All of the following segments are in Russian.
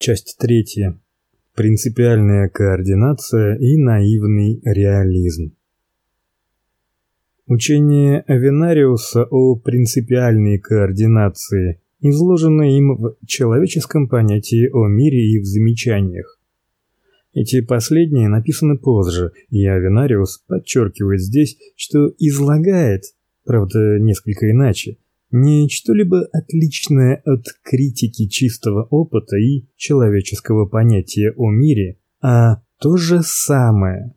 Часть третья. Принципиальная координация и наивный реализм. Учение Авенариуса о принципиальной координации изложено им в человеческом понятии о мире и в замечаниях. Эти последние написаны позже, и Авенариус подчеркивает здесь, что излагает, правда, несколько иначе, не что-либо отличное от критики чистого опыта и человеческого понятия о мире, а то же самое.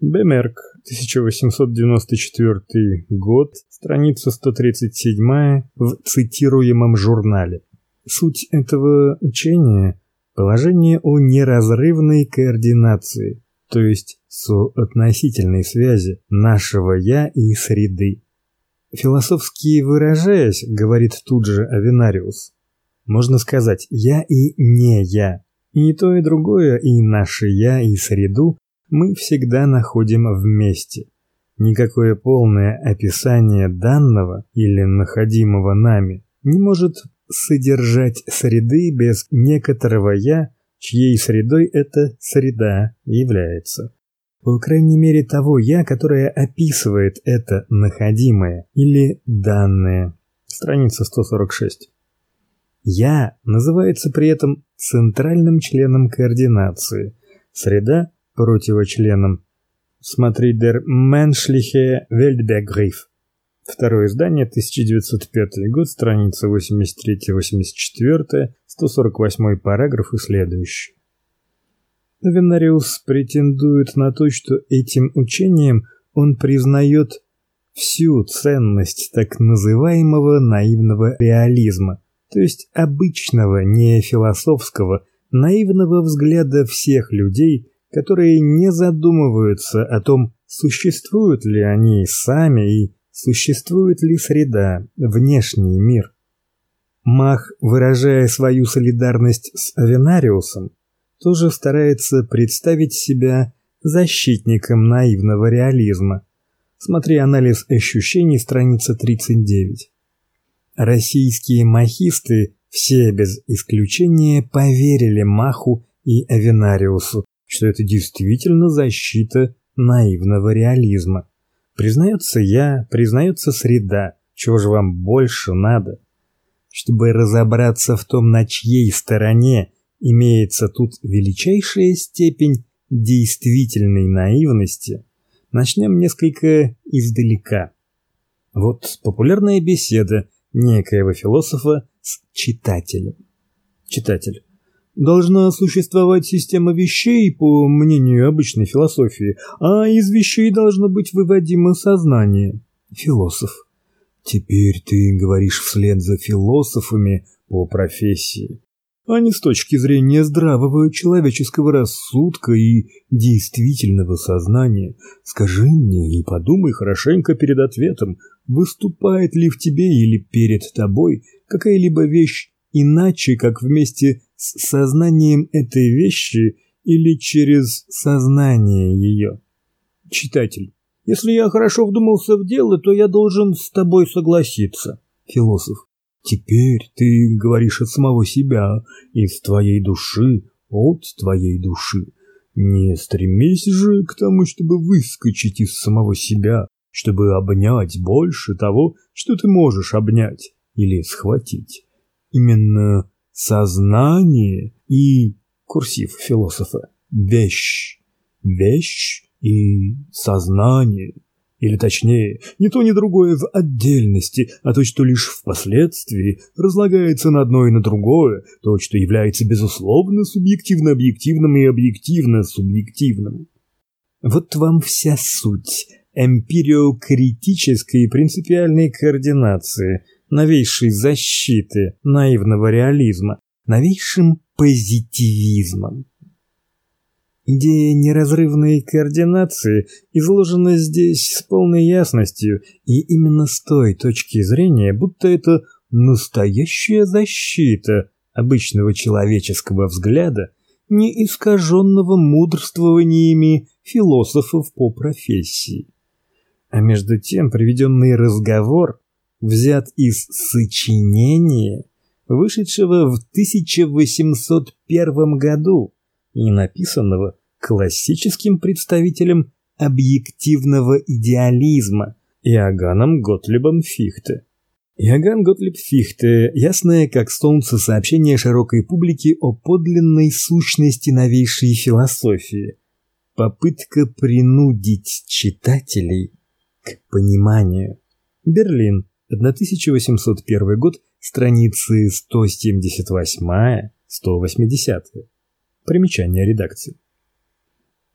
Бемерк, 1894 год, страница 137 в цитируемом журнале. Суть этого учения положение о неразрывной координации, то есть соотносительной связи нашего я и среды. Философски выражаясь, говорит тут же Авенариус, можно сказать «я» и «не я». И то, и другое, и наше «я», и среду мы всегда находим вместе. Никакое полное описание данного или находимого нами не может содержать среды без некоторого «я», чьей средой эта среда является по крайней мере того я, которое описывает это находимое или данное. Страница 146. Я называется при этом центральным членом координации, среда противочленом. Смотри Der menschliche Weltbegriff. Второе издание, 1905 год, страница 83-84, 148 параграф и следующий. Венариус претендует на то, что этим учением он признает всю ценность так называемого наивного реализма, то есть обычного, не философского, наивного взгляда всех людей, которые не задумываются о том, существуют ли они сами и существует ли среда, внешний мир. Мах, выражая свою солидарность с Авенариусом, тоже старается представить себя защитником наивного реализма. Смотри анализ ощущений, страница 39. Российские махисты все без исключения поверили Маху и Авенариусу, что это действительно защита наивного реализма. Признается я, признается среда. Чего же вам больше надо? Чтобы разобраться в том, на чьей стороне имеется тут величайшая степень действительной наивности, начнем несколько издалека. Вот популярная беседа некоего философа с читателем. Читатель. Должна существовать система вещей, по мнению обычной философии, а из вещей должно быть выводимо сознание. Философ. Теперь ты говоришь вслед за философами по профессии а не с точки зрения здравого человеческого рассудка и действительного сознания. Скажи мне и подумай хорошенько перед ответом, выступает ли в тебе или перед тобой какая-либо вещь иначе, как вместе с сознанием этой вещи или через сознание ее. Читатель, если я хорошо вдумался в дело, то я должен с тобой согласиться. Философ, Теперь ты говоришь от самого себя, из твоей души, от твоей души. Не стремись же к тому, чтобы выскочить из самого себя, чтобы обнять больше того, что ты можешь обнять или схватить. Именно сознание и курсив философа вещь, вещь и сознание или точнее, не то ни другое в отдельности, а то, что лишь впоследствии разлагается на одно и на другое, то, что является безусловно субъективно-объективным и объективно-субъективным. Вот вам вся суть эмпириокритической и принципиальной координации, новейшей защиты наивного реализма, новейшим позитивизмом. Идея неразрывной координации изложена здесь с полной ясностью, и именно с той точки зрения, будто это настоящая защита обычного человеческого взгляда, не искаженного мудрствованиями философов по профессии. А между тем приведенный разговор взят из сочинения, вышедшего в 1801 году и написанного классическим представителем объективного идеализма Иоганном Готлибом Фихте. Иоганн Готлиб Фихте – ясное как солнце сообщение широкой публике о подлинной сущности новейшей философии. Попытка принудить читателей к пониманию. Берлин, 1801 год, страницы 178-180. Примечание редакции.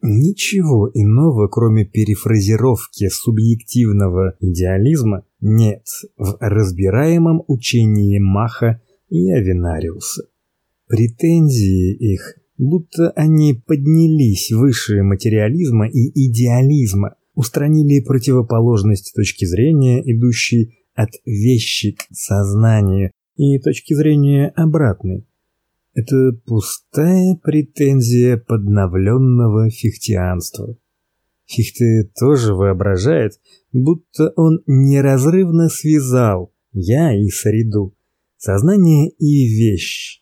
Ничего иного, кроме перефразировки субъективного идеализма, нет в разбираемом учении Маха и Авенариуса. Претензии их, будто они поднялись выше материализма и идеализма, устранили противоположность точки зрения, идущей от вещи к сознанию, и точки зрения обратной, это пустая претензия подновленного фихтианства. Фихте тоже воображает, будто он неразрывно связал я и среду, сознание и вещь.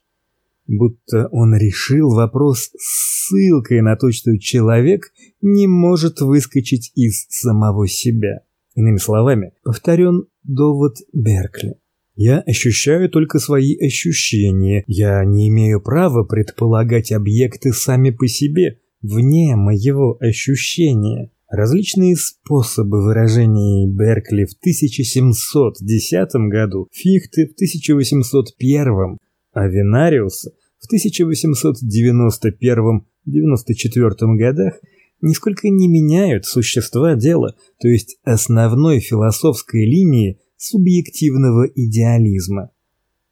Будто он решил вопрос ссылкой на то, что человек не может выскочить из самого себя. Иными словами, повторен довод Беркли. Я ощущаю только свои ощущения. Я не имею права предполагать объекты сами по себе, вне моего ощущения. Различные способы выражения Беркли в 1710 году, Фихте в 1801, а Винариуса в 1891-94 годах нисколько не меняют существа дела, то есть основной философской линии субъективного идеализма.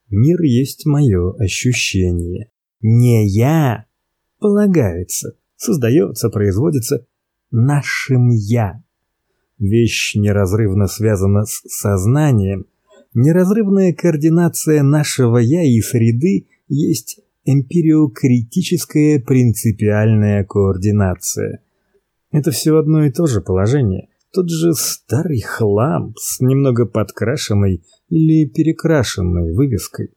Мир есть мое ощущение. Не я полагается, создается, производится нашим я. Вещь неразрывно связана с сознанием. Неразрывная координация нашего я и среды есть эмпириокритическая принципиальная координация. Это все одно и то же положение, тот же старый хлам с немного подкрашенной или перекрашенной вывеской.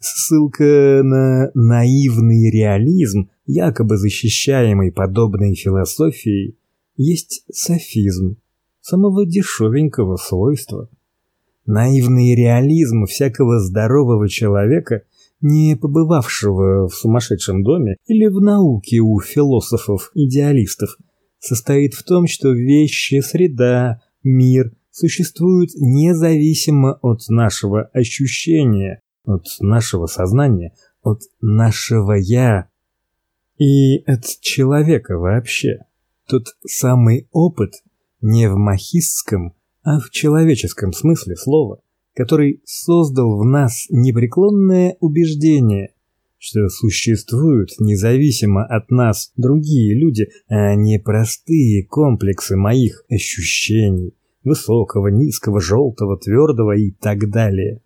Ссылка на наивный реализм, якобы защищаемый подобной философией, есть софизм самого дешевенького свойства. Наивный реализм всякого здорового человека, не побывавшего в сумасшедшем доме или в науке у философов-идеалистов, состоит в том, что вещи, среда, мир существуют независимо от нашего ощущения, от нашего сознания, от нашего я и от человека вообще. Тот самый опыт не в махистском, а в человеческом смысле слова, который создал в нас непреклонное убеждение, что существуют независимо от нас другие люди, а не простые комплексы моих ощущений, высокого, низкого, желтого, твердого и так далее.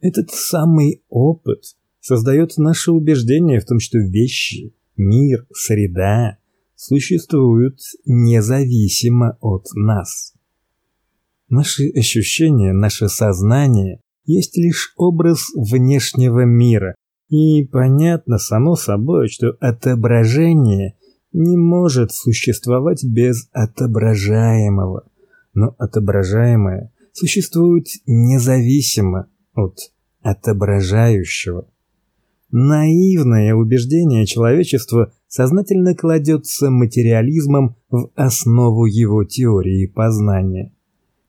Этот самый опыт создает наше убеждение в том, что вещи, мир, среда существуют независимо от нас. Наши ощущения, наше сознание есть лишь образ внешнего мира, и понятно само собой, что отображение не может существовать без отображаемого. Но отображаемое существует независимо от отображающего. Наивное убеждение человечества сознательно кладется материализмом в основу его теории познания.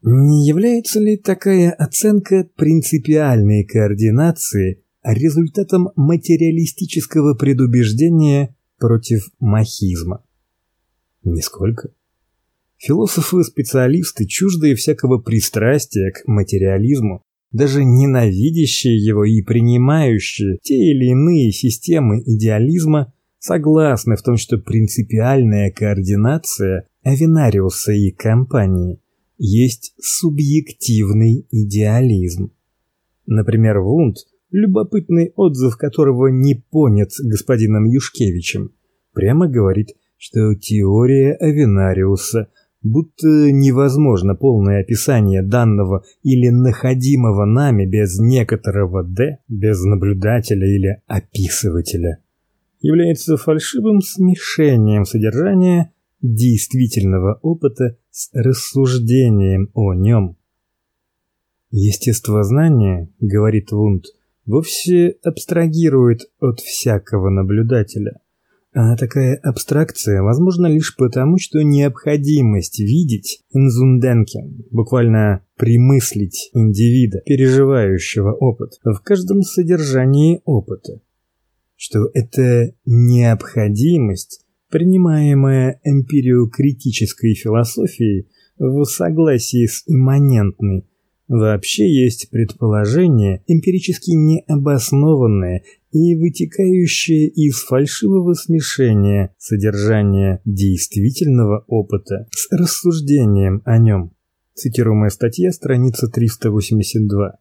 Не является ли такая оценка принципиальной координации результатом материалистического предубеждения против махизма. Нисколько. Философы-специалисты, чуждые всякого пристрастия к материализму, даже ненавидящие его и принимающие те или иные системы идеализма, согласны в том, что принципиальная координация Авенариуса и компании есть субъективный идеализм. Например, Вунд – любопытный отзыв которого не понят господином Юшкевичем, прямо говорит, что теория Авенариуса будто невозможно полное описание данного или находимого нами без некоторого «д», без наблюдателя или описывателя, является фальшивым смешением содержания действительного опыта с рассуждением о нем. Естествознание, говорит Вунд, вовсе абстрагирует от всякого наблюдателя. А такая абстракция возможна лишь потому, что необходимость видеть инзунденкен, буквально примыслить индивида, переживающего опыт, в каждом содержании опыта. Что это необходимость, принимаемая эмпириокритической философией в согласии с имманентной Вообще есть предположение, эмпирически необоснованное и вытекающее из фальшивого смешения содержания действительного опыта с рассуждением о нем. Цитируемая статья, страница 382.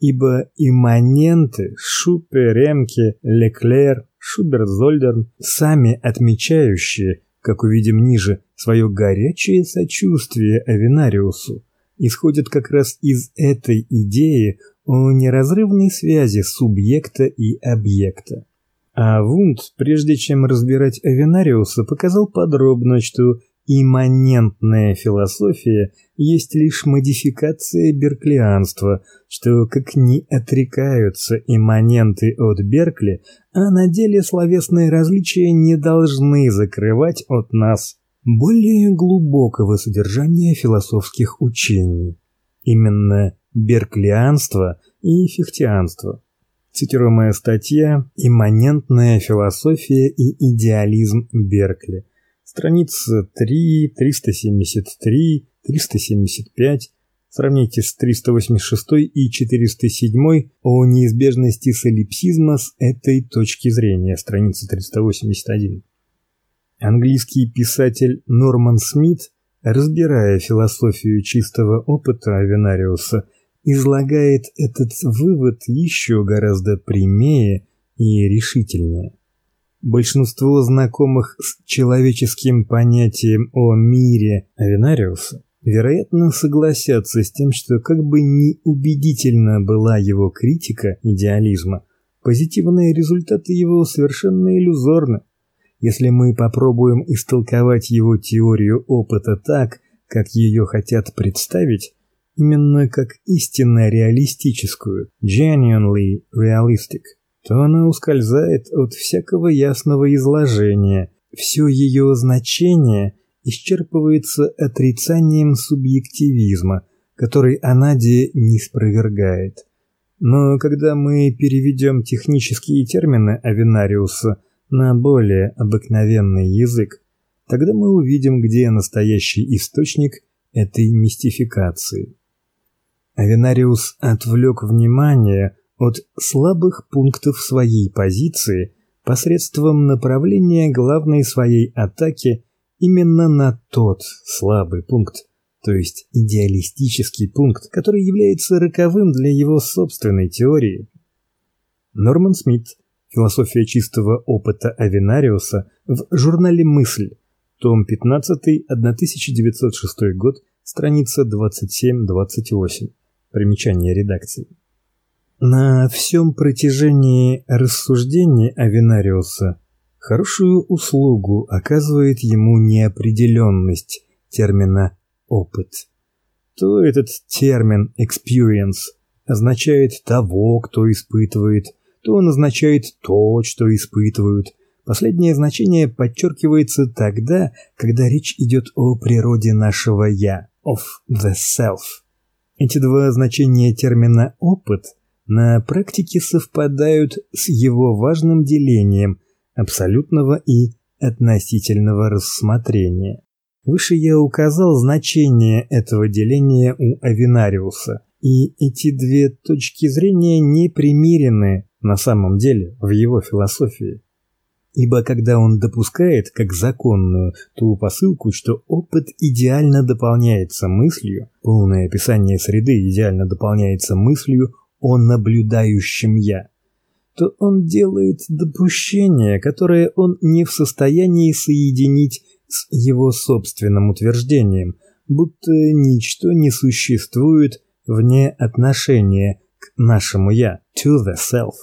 Ибо имманенты Шупе, Ремке, Леклер, Шуберт-Зольдерн, сами отмечающие, как увидим ниже, свое горячее сочувствие Авинариусу, исходит как раз из этой идеи о неразрывной связи субъекта и объекта. А Вунд, прежде чем разбирать Авенариуса, показал подробно, что имманентная философия есть лишь модификация берклианства, что как ни отрекаются имманенты от Беркли, а на деле словесные различия не должны закрывать от нас более глубокого содержания философских учений, именно берклианство и фихтианство. Цитируемая статья «Имманентная философия и идеализм Беркли», страница 3, 373, 375, сравните с 386 и 407 о неизбежности солипсизма с этой точки зрения, страница 381. Английский писатель Норман Смит, разбирая философию чистого опыта Авенариуса, излагает этот вывод еще гораздо прямее и решительнее. Большинство знакомых с человеческим понятием о мире Авенариуса, вероятно, согласятся с тем, что как бы ни убедительна была его критика идеализма, позитивные результаты его совершенно иллюзорны. Если мы попробуем истолковать его теорию опыта так, как ее хотят представить, именно как истинно реалистическую, genuinely realistic, то она ускользает от всякого ясного изложения. Все ее значение исчерпывается отрицанием субъективизма, который Анади не спровергает. Но когда мы переведем технические термины Авенариуса на более обыкновенный язык, тогда мы увидим, где настоящий источник этой мистификации. Авенариус отвлек внимание от слабых пунктов своей позиции посредством направления главной своей атаки именно на тот слабый пункт, то есть идеалистический пункт, который является роковым для его собственной теории. Норман Смит Философия чистого опыта Авенариуса в журнале Мысль, том 15, 1906 год, страница 27-28. Примечание редакции. На всем протяжении рассуждений Авенариуса хорошую услугу оказывает ему неопределенность термина опыт. То этот термин experience означает того, кто испытывает то он означает то, что испытывают. Последнее значение подчеркивается тогда, когда речь идет о природе нашего я, of the self. Эти два значения термина опыт на практике совпадают с его важным делением абсолютного и относительного рассмотрения. Выше я указал значение этого деления у Авинариуса, и эти две точки зрения не примирены на самом деле в его философии. Ибо когда он допускает как законную ту посылку, что опыт идеально дополняется мыслью, полное описание среды идеально дополняется мыслью о наблюдающем я, то он делает допущение, которое он не в состоянии соединить с его собственным утверждением, будто ничто не существует вне отношения к нашему я, to the self.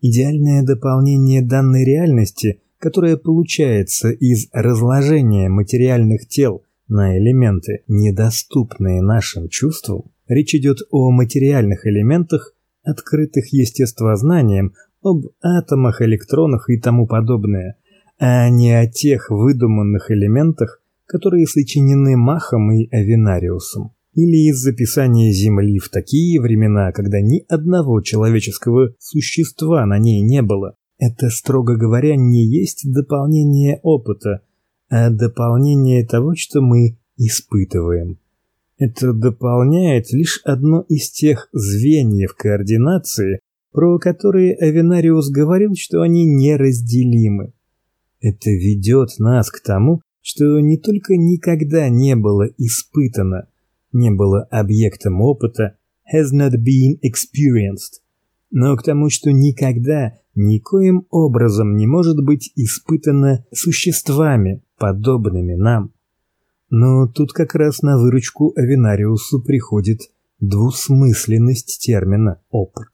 Идеальное дополнение данной реальности, которое получается из разложения материальных тел на элементы, недоступные нашим чувствам. Речь идет о материальных элементах, открытых естествознанием, об атомах, электронах и тому подобное, а не о тех выдуманных элементах, которые сочинены Махом и Авенариусом или из записания Земли в такие времена, когда ни одного человеческого существа на ней не было. Это, строго говоря, не есть дополнение опыта, а дополнение того, что мы испытываем. Это дополняет лишь одно из тех звеньев координации, про которые Авенариус говорил, что они неразделимы. Это ведет нас к тому, что не только никогда не было испытано, не было объектом опыта, has not been experienced, но к тому, что никогда никоим образом не может быть испытано существами, подобными нам. Но тут как раз на выручку Авинариусу приходит двусмысленность термина опыт.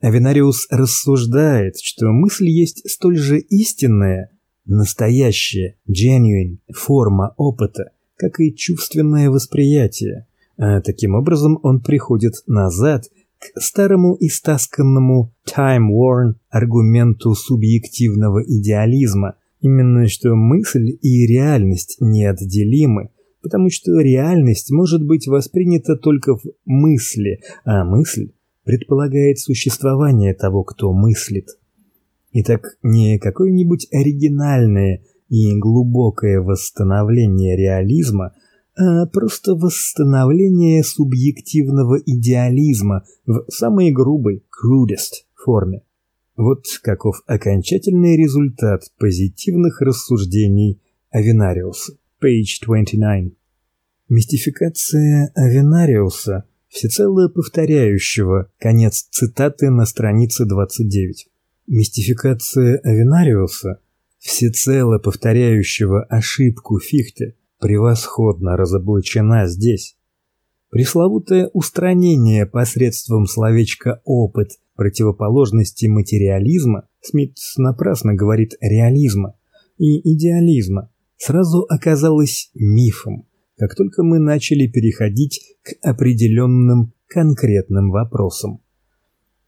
Авинариус рассуждает, что мысль есть столь же истинная, настоящая, genuine форма опыта, как и чувственное восприятие. А таким образом он приходит назад к старому истасканному time-worn аргументу субъективного идеализма, именно что мысль и реальность неотделимы, потому что реальность может быть воспринята только в мысли, а мысль предполагает существование того, кто мыслит. Итак, не какое-нибудь оригинальное и глубокое восстановление реализма, а просто восстановление субъективного идеализма в самой грубой, crudest форме. Вот каков окончательный результат позитивных рассуждений Авенариуса. Page 29. Мистификация Авенариуса, всецело повторяющего конец цитаты на странице 29. Мистификация Авенариуса – всецело повторяющего ошибку Фихте, превосходно разоблачена здесь. Пресловутое устранение посредством словечка опыт противоположности материализма, Смит напрасно говорит реализма и идеализма, сразу оказалось мифом, как только мы начали переходить к определенным конкретным вопросам.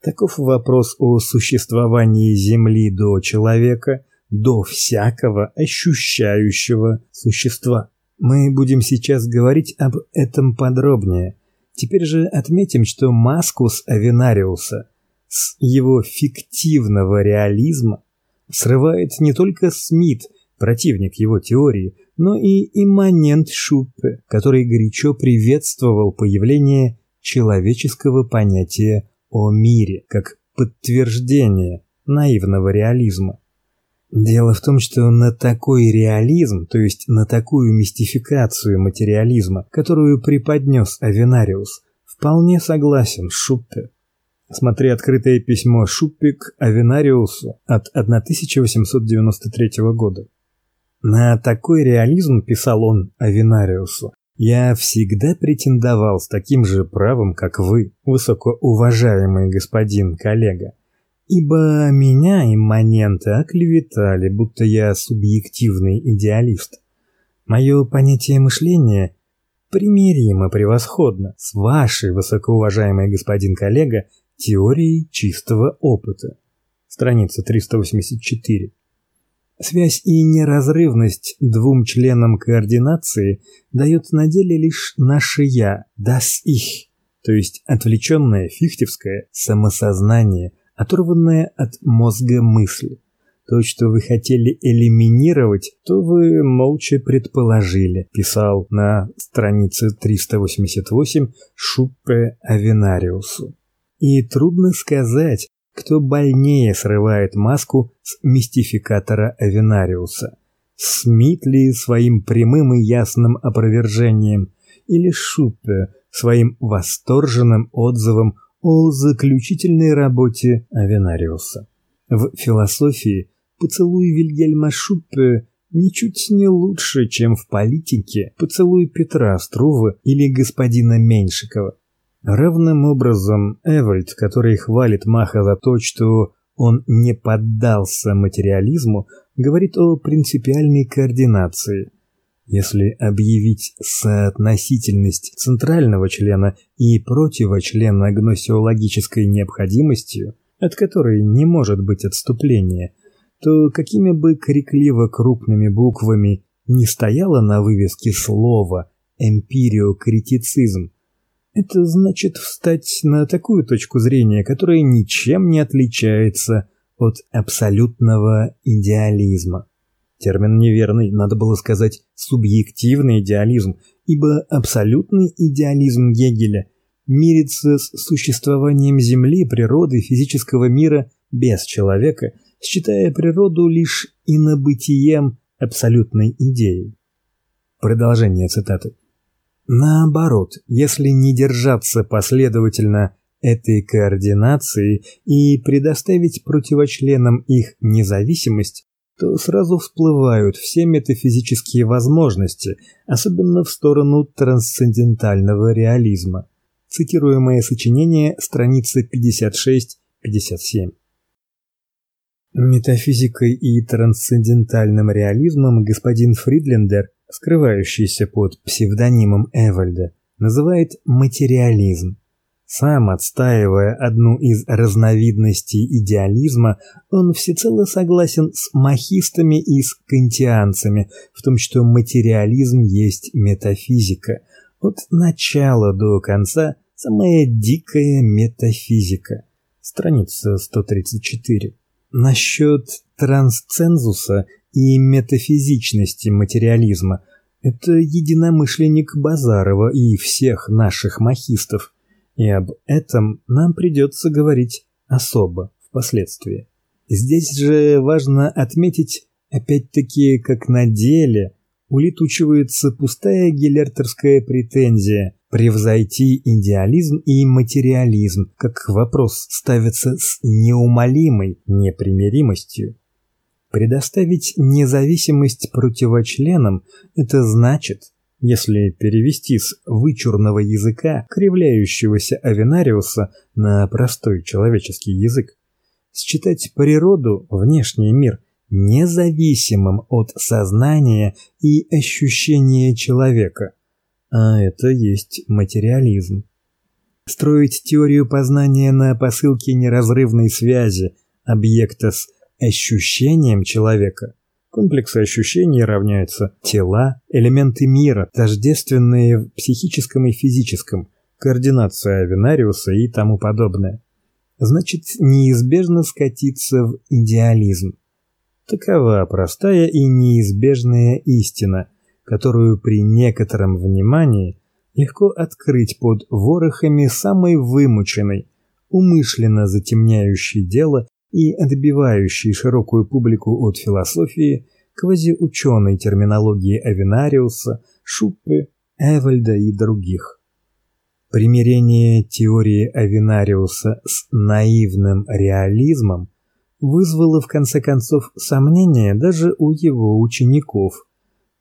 Таков вопрос о существовании Земли до человека до всякого ощущающего существа. Мы будем сейчас говорить об этом подробнее. Теперь же отметим, что Маскус Авенариуса с его фиктивного реализма срывает не только Смит, противник его теории, но и имманент Шуппе, который горячо приветствовал появление человеческого понятия о мире как подтверждение наивного реализма. Дело в том, что на такой реализм, то есть на такую мистификацию материализма, которую преподнес Авенариус, вполне согласен Шуппе. Смотри открытое письмо Шуппе к Авенариусу от 1893 года. На такой реализм, писал он Авенариусу, я всегда претендовал с таким же правом, как вы, высокоуважаемый господин коллега ибо меня имманенты оклеветали, будто я субъективный идеалист. Мое понятие мышления примиримо превосходно с вашей, высокоуважаемый господин коллега, теорией чистого опыта. Страница 384. Связь и неразрывность двум членам координации дает на деле лишь наше я, das ich, то есть отвлеченное фихтевское самосознание – оторванная от мозга мысль. То, что вы хотели элиминировать, то вы молча предположили, писал на странице 388 Шуппе Авенариусу. И трудно сказать, кто больнее срывает маску с мистификатора Авенариуса. Смит ли своим прямым и ясным опровержением или Шуппе своим восторженным отзывом о заключительной работе Авенариуса. В философии поцелуй Вильгельма Шуппе ничуть не лучше, чем в политике поцелуй Петра Струвы или господина Меньшикова. Равным образом Эвальд, который хвалит Маха за то, что он не поддался материализму, говорит о принципиальной координации. Если объявить соотносительность центрального члена и противочлена гносеологической необходимостью, от которой не может быть отступления, то какими бы крикливо крупными буквами не стояло на вывеске слово эмпириокритицизм, это значит встать на такую точку зрения, которая ничем не отличается от абсолютного идеализма. Термин неверный, надо было сказать субъективный идеализм, ибо абсолютный идеализм Гегеля мирится с существованием Земли, природы, физического мира без человека, считая природу лишь инобытием абсолютной идеей. Продолжение цитаты. Наоборот, если не держаться последовательно этой координации и предоставить противочленам их независимость, то сразу всплывают все метафизические возможности, особенно в сторону трансцендентального реализма. Цитируемое сочинение, страница 56-57. Метафизикой и трансцендентальным реализмом господин Фридлендер скрывающийся под псевдонимом Эвальда, называет материализм. Сам отстаивая одну из разновидностей идеализма, он всецело согласен с махистами и с кантианцами в том, что материализм есть метафизика. От начала до конца самая дикая метафизика. Страница 134. Насчет трансцензуса и метафизичности материализма. Это единомышленник Базарова и всех наших махистов, и об этом нам придется говорить особо впоследствии. Здесь же важно отметить, опять-таки, как на деле улетучивается пустая гелертерская претензия превзойти идеализм и материализм, как вопрос ставится с неумолимой непримиримостью. Предоставить независимость противочленам это значит, если перевести с вычурного языка кривляющегося Авенариуса на простой человеческий язык, считать природу, внешний мир независимым от сознания и ощущения человека. А это есть материализм. Строить теорию познания на посылке неразрывной связи объекта с ощущением человека. Комплексы ощущений равняются тела, элементы мира, тождественные в психическом и физическом, координация Авенариуса и тому подобное. Значит, неизбежно скатиться в идеализм. Такова простая и неизбежная истина, которую при некотором внимании легко открыть под ворохами самой вымученной, умышленно затемняющей дело и отбивающий широкую публику от философии квазиученой терминологии Авенариуса, Шуппе, Эвальда и других. Примирение теории Авенариуса с наивным реализмом вызвало в конце концов сомнения даже у его учеников.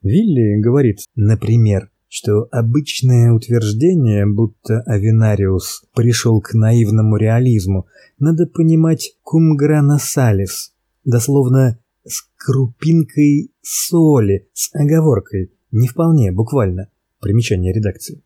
Вилли говорит, например, что обычное утверждение, будто Авенариус пришел к наивному реализму, надо понимать grana salis, дословно с крупинкой соли, с оговоркой, не вполне буквально. Примечание редакции.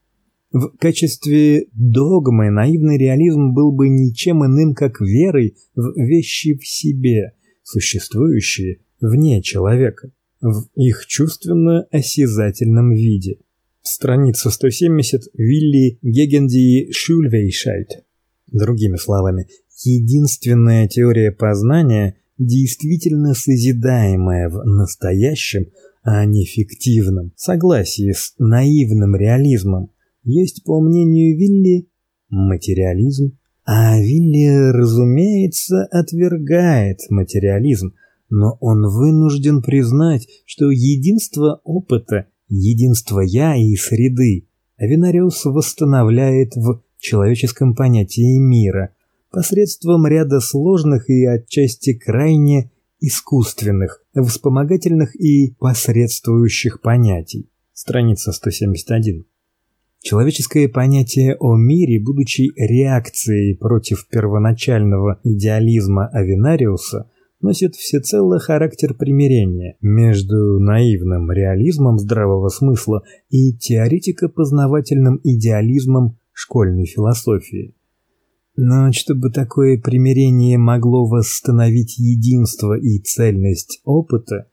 В качестве догмы наивный реализм был бы ничем иным, как верой в вещи в себе, существующие вне человека, в их чувственно-осязательном виде страница 170 Вилли Гегенди Шульвейшайт. Другими словами, единственная теория познания, действительно созидаемая в настоящем, а не фиктивном согласии с наивным реализмом, есть, по мнению Вилли, материализм. А Вилли, разумеется, отвергает материализм, но он вынужден признать, что единство опыта единство я и среды Авенариус восстанавливает в человеческом понятии мира посредством ряда сложных и отчасти крайне искусственных, вспомогательных и посредствующих понятий. Страница 171. Человеческое понятие о мире, будучи реакцией против первоначального идеализма Авенариуса, носит всецело характер примирения между наивным реализмом здравого смысла и теоретико-познавательным идеализмом школьной философии. Но чтобы такое примирение могло восстановить единство и цельность опыта,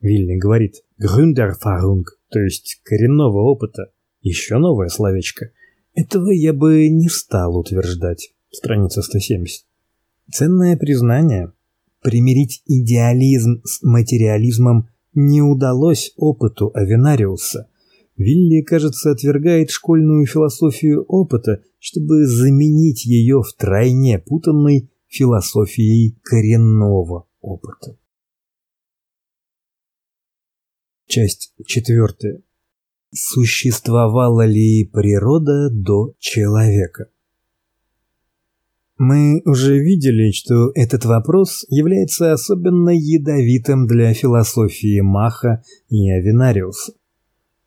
Вильни говорит «Gründerfahrung», то есть коренного опыта, еще новое словечко. Этого я бы не стал утверждать. Страница 170. Ценное признание. Примирить идеализм с материализмом не удалось опыту Авенариуса. Вилли, кажется, отвергает школьную философию опыта, чтобы заменить ее втройне путанной философией коренного опыта. Часть четвертая. Существовала ли природа до человека? Мы уже видели, что этот вопрос является особенно ядовитым для философии Маха и Авенариуса.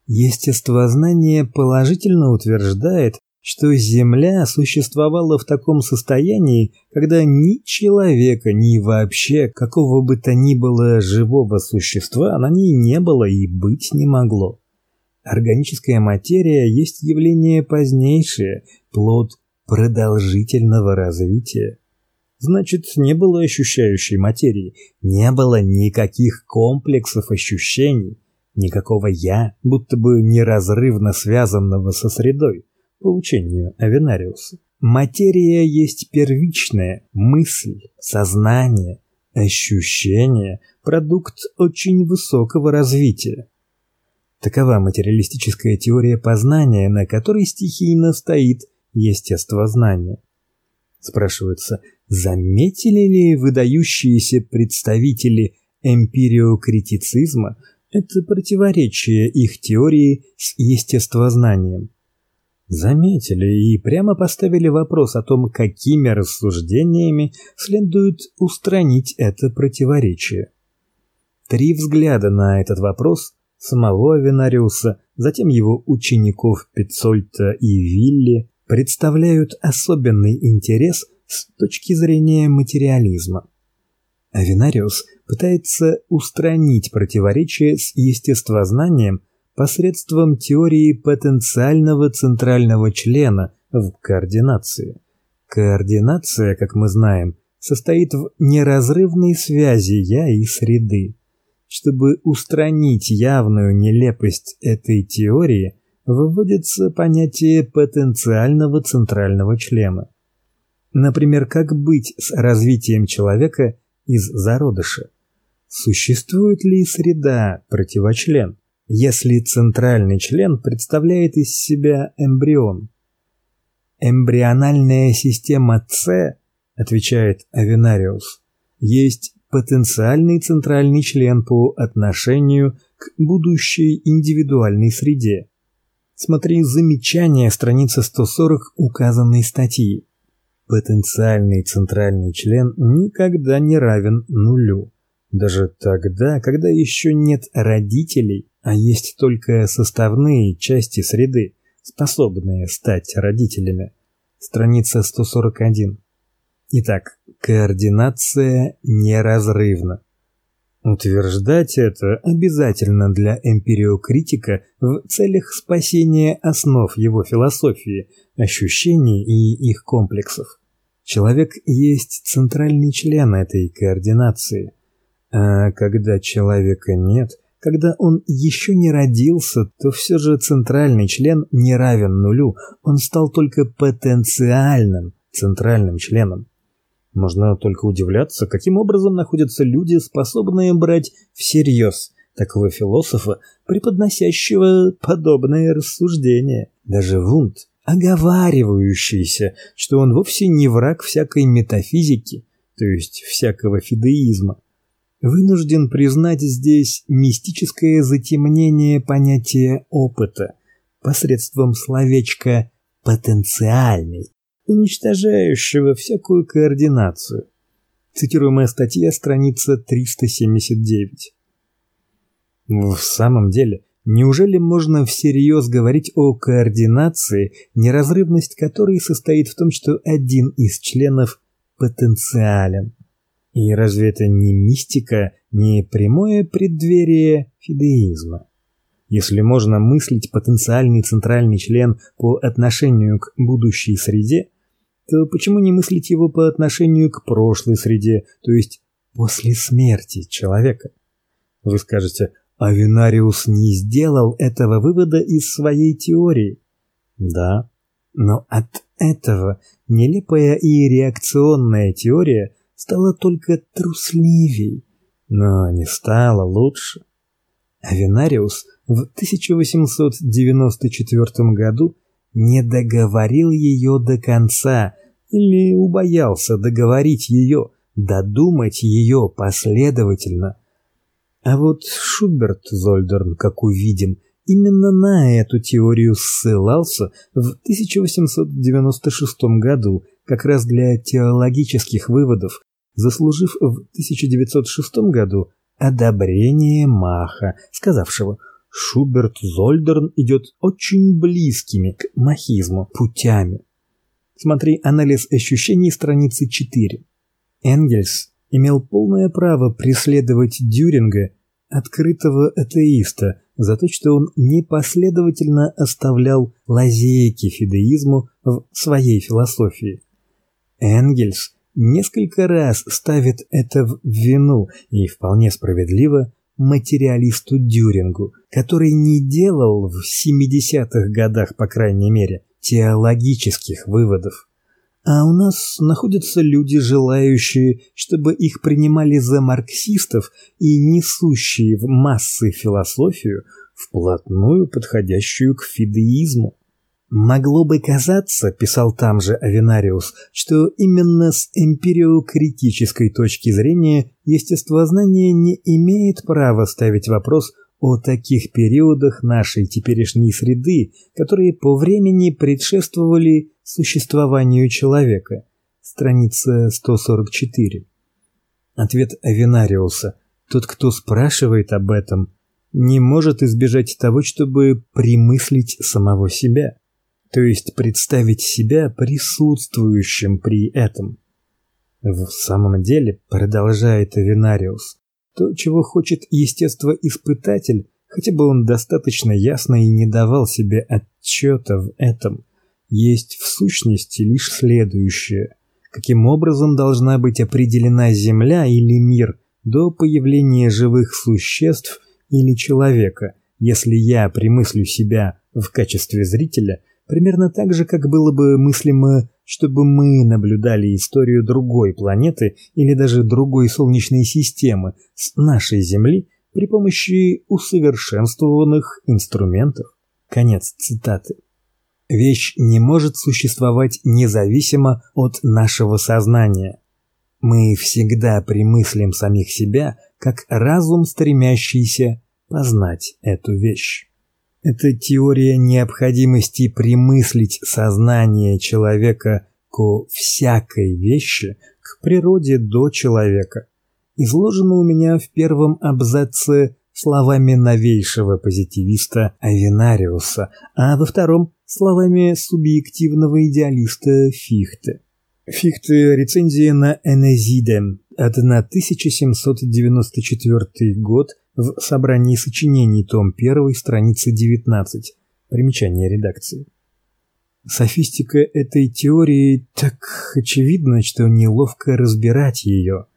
Естествознание положительно утверждает, что Земля существовала в таком состоянии, когда ни человека, ни вообще какого бы то ни было живого существа на ней не было и быть не могло. Органическая материя есть явление позднейшее, плод продолжительного развития. Значит, не было ощущающей материи, не было никаких комплексов ощущений, никакого я, будто бы неразрывно связанного со средой по учению Авенариуса. Материя есть первичная мысль, сознание, ощущение, продукт очень высокого развития. Такова материалистическая теория познания, на которой стихийно стоит естествознание. Спрашивается, заметили ли выдающиеся представители эмпириокритицизма это противоречие их теории с естествознанием? заметили и прямо поставили вопрос о том, какими рассуждениями следует устранить это противоречие. Три взгляда на этот вопрос самого Авенариуса, затем его учеников Пецольта и Вилли представляют особенный интерес с точки зрения материализма. Авенариус пытается устранить противоречие с естествознанием посредством теории потенциального центрального члена в координации. Координация, как мы знаем, состоит в неразрывной связи я и среды. Чтобы устранить явную нелепость этой теории, выводится понятие потенциального центрального члена. Например, как быть с развитием человека из зародыша? Существует ли среда противочлен? если центральный член представляет из себя эмбрион. Эмбриональная система С, отвечает Авенариус, есть потенциальный центральный член по отношению к будущей индивидуальной среде. Смотри замечание страница 140 указанной статьи. Потенциальный центральный член никогда не равен нулю, даже тогда, когда еще нет родителей а есть только составные части среды, способные стать родителями. Страница 141. Итак, координация неразрывна. Утверждать это обязательно для эмпириокритика в целях спасения основ его философии, ощущений и их комплексов. Человек есть центральный член этой координации. А когда человека нет – когда он еще не родился, то все же центральный член не равен нулю, он стал только потенциальным центральным членом. Можно только удивляться, каким образом находятся люди, способные брать всерьез такого философа, преподносящего подобные рассуждения. Даже Вунд, оговаривающийся, что он вовсе не враг всякой метафизики, то есть всякого фидеизма, вынужден признать здесь мистическое затемнение понятия опыта посредством словечка «потенциальный», уничтожающего всякую координацию. Цитируемая статья, страница 379. В самом деле, неужели можно всерьез говорить о координации, неразрывность которой состоит в том, что один из членов потенциален? И разве это не мистика, не прямое преддверие фидеизма? Если можно мыслить потенциальный центральный член по отношению к будущей среде, то почему не мыслить его по отношению к прошлой среде, то есть после смерти человека? Вы скажете, а Винариус не сделал этого вывода из своей теории. Да, но от этого нелепая и реакционная теория стала только трусливей, но не стала лучше. Авинариус в 1894 году не договорил ее до конца или убоялся договорить ее, додумать ее последовательно. А вот Шуберт Зольдерн, как увидим, именно на эту теорию ссылался в 1896 году, как раз для теологических выводов, заслужив в 1906 году одобрение Маха, сказавшего: Шуберт Зольдерн идет очень близкими к махизму путями. Смотри анализ ощущений страницы 4. Энгельс имел полное право преследовать Дюринга, открытого атеиста, за то, что он непоследовательно оставлял лазейки фидеизму в своей философии. Энгельс несколько раз ставит это в вину и вполне справедливо материалисту Дюрингу, который не делал в 70-х годах, по крайней мере, теологических выводов. А у нас находятся люди, желающие, чтобы их принимали за марксистов и несущие в массы философию, вплотную подходящую к фидеизму. Могло бы казаться, писал там же Авенариус, что именно с эмпириокритической точки зрения естествознание не имеет права ставить вопрос о таких периодах нашей теперешней среды, которые по времени предшествовали существованию человека. Страница 144. Ответ Авенариуса: тот, кто спрашивает об этом, не может избежать того, чтобы примыслить самого себя то есть представить себя присутствующим при этом. В самом деле, продолжает Авинариус, то, чего хочет естествоиспытатель, хотя бы он достаточно ясно и не давал себе отчета в этом, есть в сущности лишь следующее: каким образом должна быть определена земля или мир до появления живых существ или человека, если я примыслю себя в качестве зрителя Примерно так же, как было бы мыслимо, чтобы мы наблюдали историю другой планеты или даже другой солнечной системы с нашей Земли при помощи усовершенствованных инструментов. Конец цитаты. Вещь не может существовать независимо от нашего сознания. Мы всегда примыслим самих себя как разум, стремящийся познать эту вещь. Это теория необходимости примыслить сознание человека к всякой вещи, к природе до человека. Изложено у меня в первом абзаце словами новейшего позитивиста Авинариуса, а во втором словами субъективного идеалиста Фихте. Фихте рецензия на Энезиде от 1794 год в собрании сочинений, том 1, страница 19. Примечание редакции. Софистика этой теории так очевидна, что неловко разбирать ее.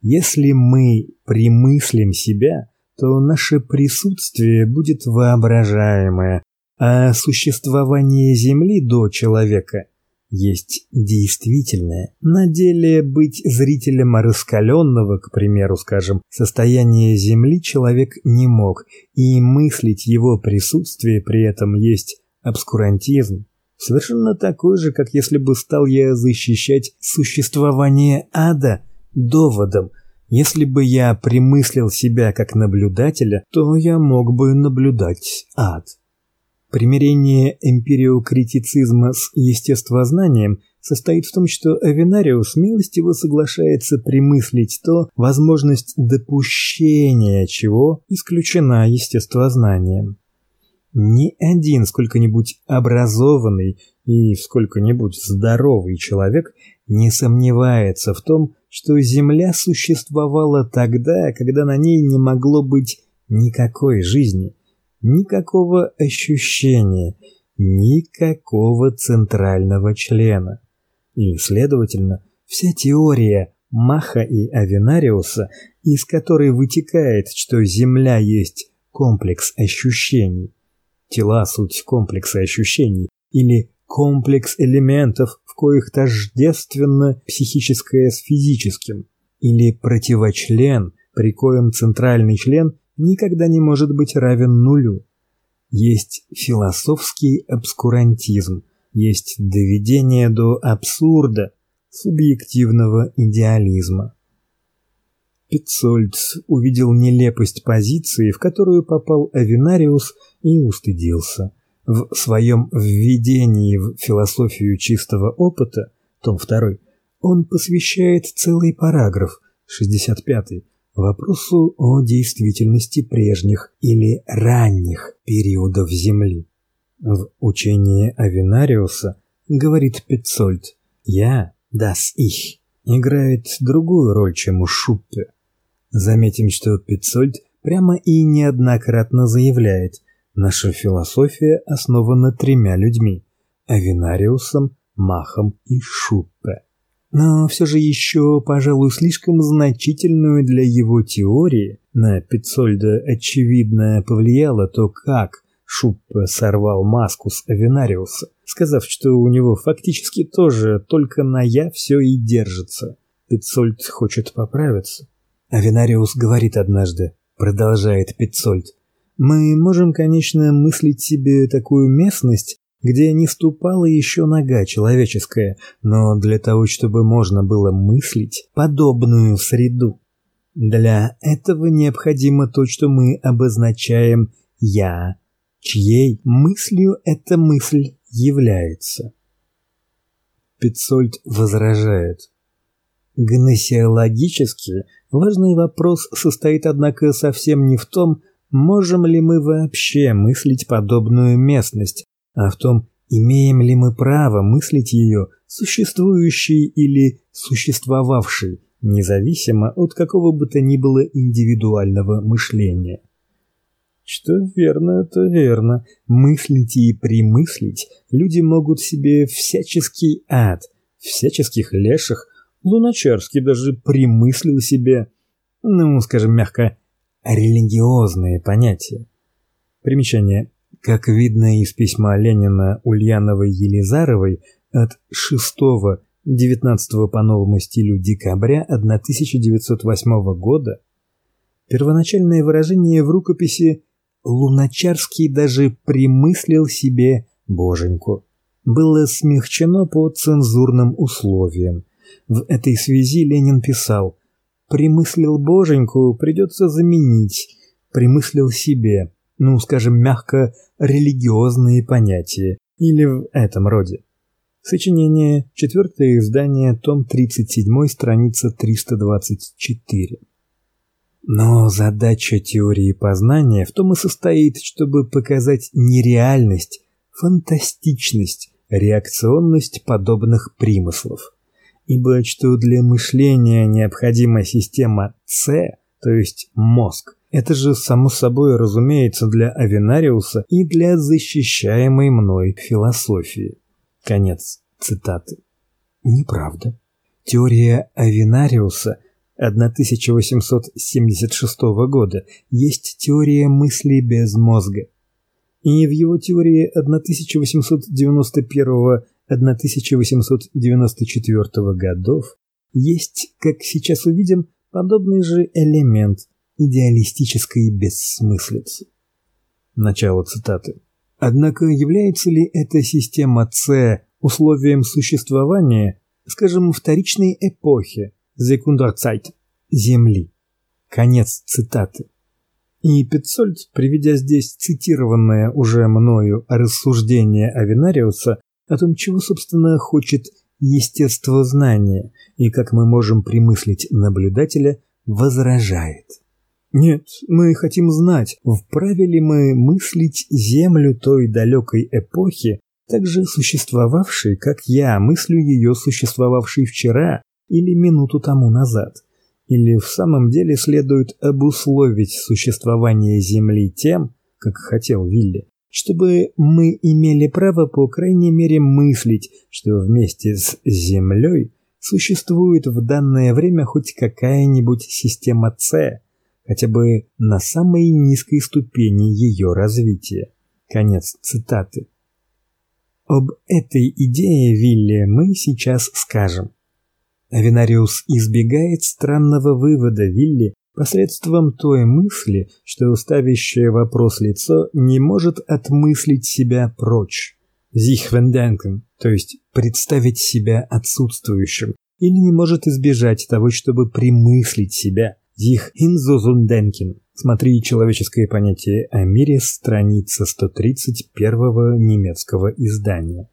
Если мы примыслим себя, то наше присутствие будет воображаемое, а существование Земли до человека есть действительное. На деле быть зрителем раскаленного, к примеру, скажем, состояния Земли человек не мог, и мыслить его присутствие при этом есть обскурантизм. Совершенно такой же, как если бы стал я защищать существование ада доводом. Если бы я примыслил себя как наблюдателя, то я мог бы наблюдать ад. Примирение эмпириокритицизма с естествознанием состоит в том, что Авенариус милостиво соглашается примыслить то, возможность допущения чего исключена естествознанием. Ни один сколько-нибудь образованный и сколько-нибудь здоровый человек не сомневается в том, что Земля существовала тогда, когда на ней не могло быть никакой жизни, никакого ощущения, никакого центрального члена. И, следовательно, вся теория Маха и Авенариуса, из которой вытекает, что Земля есть комплекс ощущений, тела суть комплекса ощущений или комплекс элементов, в коих тождественно психическое с физическим, или противочлен, при коем центральный член никогда не может быть равен нулю. Есть философский обскурантизм, есть доведение до абсурда субъективного идеализма. Пиццольд увидел нелепость позиции, в которую попал Авинариус, и устыдился. В своем введении в философию чистого опыта, том 2, он посвящает целый параграф, 65 вопросу о действительности прежних или ранних периодов Земли. В учении Авинариуса говорит Петцольд: "Я, das ich, играет другую роль, чем у Шуппе". Заметим, что Петцольд прямо и неоднократно заявляет: наша философия основана тремя людьми: Авинариусом, Махом и Шуппе но все же еще, пожалуй, слишком значительную для его теории, на Пиццольда очевидно повлияло то, как Шуппе сорвал маску с Авенариуса, сказав, что у него фактически тоже только на «я» все и держится. Пиццольд хочет поправиться. Авенариус говорит однажды, продолжает Пиццольд, мы можем, конечно, мыслить себе такую местность, где не ступала еще нога человеческая, но для того, чтобы можно было мыслить подобную среду, для этого необходимо то, что мы обозначаем я, чьей мыслью эта мысль является. Петцольд возражает: Гносеологически важный вопрос состоит однако совсем не в том, можем ли мы вообще мыслить подобную местность, а в том, имеем ли мы право мыслить ее существующей или существовавшей, независимо от какого бы то ни было индивидуального мышления. Что верно, то верно. Мыслить и примыслить люди могут себе всяческий ад, всяческих леших. Луначарский даже примыслил себе, ну, скажем мягко, религиозные понятия. Примечание. Как видно из письма Ленина Ульяновой Елизаровой от 6-19 по новому стилю декабря 1908 года, первоначальное выражение в рукописи Луначарский даже примыслил себе боженьку было смягчено по цензурным условиям. В этой связи Ленин писал: "Примыслил боженьку, придется заменить примыслил себе" ну, скажем мягко, религиозные понятия или в этом роде. Сочинение, четвертое издание, том 37, страница 324. Но задача теории познания в том и состоит, чтобы показать нереальность, фантастичность, реакционность подобных примыслов. Ибо что для мышления необходима система С, то есть мозг, это же само собой разумеется для Авинариуса и для защищаемой мной философии. Конец цитаты. Неправда. Теория Авинариуса 1876 года есть теория мысли без мозга. И в его теории 1891-1894 годов есть, как сейчас увидим, подобный же элемент – идеалистической бессмыслицы. Начало цитаты. Однако является ли эта система С условием существования, скажем, вторичной эпохи, Секундерцайт, Земли? Конец цитаты. И Петцольд, приведя здесь цитированное уже мною рассуждение Авинариуса о том, чего собственно хочет естествознание и, как мы можем примыслить наблюдателя, возражает. Нет, мы хотим знать, вправе ли мы мыслить Землю той далекой эпохи, также существовавшей, как я мыслю ее существовавшей вчера или минуту тому назад. Или в самом деле следует обусловить существование Земли тем, как хотел Вилли, чтобы мы имели право по крайней мере мыслить, что вместе с Землей существует в данное время хоть какая-нибудь система С, хотя бы на самой низкой ступени ее развития. Конец цитаты. Об этой идее Вилли мы сейчас скажем. Авинариус избегает странного вывода Вилли посредством той мысли, что ставящее вопрос лицо не может отмыслить себя прочь. Зихвенденкен, то есть представить себя отсутствующим, или не может избежать того, чтобы примыслить себя. Зих инзозунденкен. Смотри «Человеческое понятие о мире», страница 131 немецкого издания.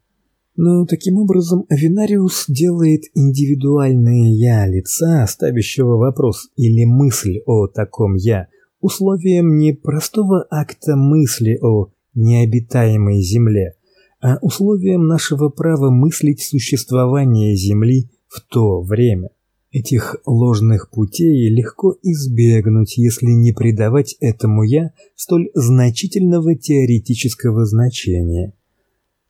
Но таким образом Авинариус делает индивидуальное «я» лица, ставящего вопрос или мысль о таком «я», условием не простого акта мысли о необитаемой Земле, а условием нашего права мыслить существование Земли в то время. Этих ложных путей легко избегнуть, если не придавать этому «я» столь значительного теоретического значения.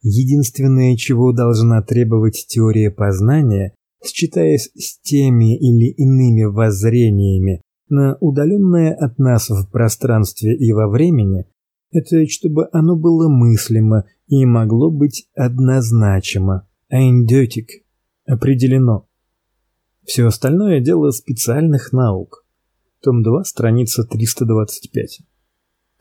Единственное, чего должна требовать теория познания, считаясь с теми или иными воззрениями на удаленное от нас в пространстве и во времени, это чтобы оно было мыслимо и могло быть однозначимо, eindeutig, определено. Все остальное дело специальных наук. Том 2, страница 325.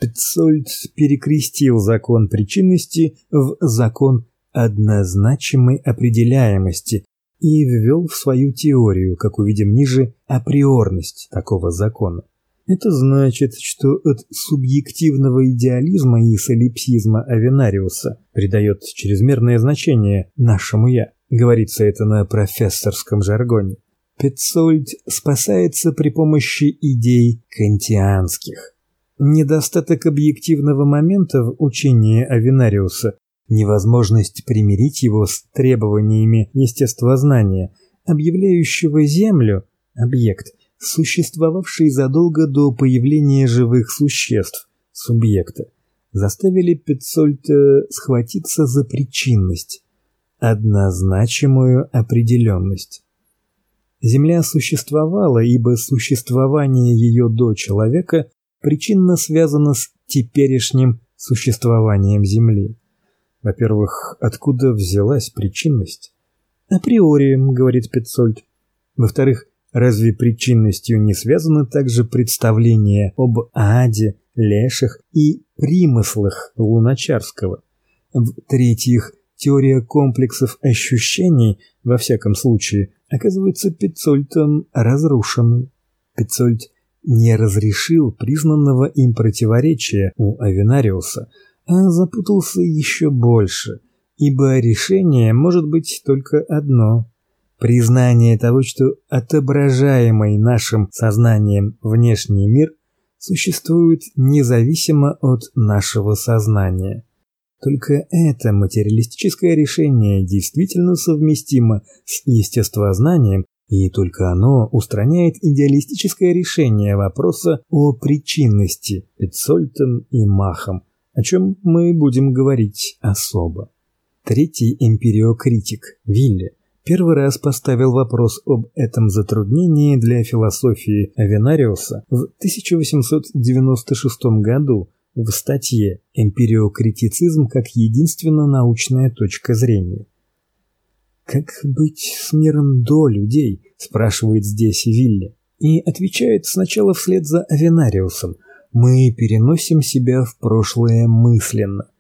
Петцольд перекрестил закон причинности в закон однозначимой определяемости и ввел в свою теорию, как увидим ниже, априорность такого закона. Это значит, что от субъективного идеализма и солипсизма Авенариуса придает чрезмерное значение нашему «я». Говорится это на профессорском жаргоне. Петцольд спасается при помощи идей кантианских. Недостаток объективного момента в учении Авинариуса, невозможность примирить его с требованиями естествознания, объявляющего Землю объект, существовавший задолго до появления живых существ субъекта, заставили Петцольта схватиться за причинность, однозначимую определенность. Земля существовала, ибо существование ее до человека причинно связано с теперешним существованием Земли. Во-первых, откуда взялась причинность? Априори, говорит Петцольд. Во-вторых, разве причинностью не связаны также представления об аде, леших и примыслах Луначарского? В-третьих, теория комплексов ощущений, во всяком случае, оказывается Петцольтом разрушенной. Петцольд не разрешил признанного им противоречия у Авинариуса, а запутался еще больше, ибо решение может быть только одно признание того, что отображаемый нашим сознанием внешний мир существует независимо от нашего сознания. Только это материалистическое решение действительно совместимо с естествознанием и только оно устраняет идеалистическое решение вопроса о причинности Петцольтом и Махом, о чем мы будем говорить особо. Третий эмпириокритик Вилли первый раз поставил вопрос об этом затруднении для философии Авенариуса в 1896 году в статье «Эмпириокритицизм как единственно научная точка зрения». Как быть с миром до людей, спрашивает здесь Вилли. И отвечает сначала вслед за Авенариусом. Мы переносим себя в прошлое мысленно.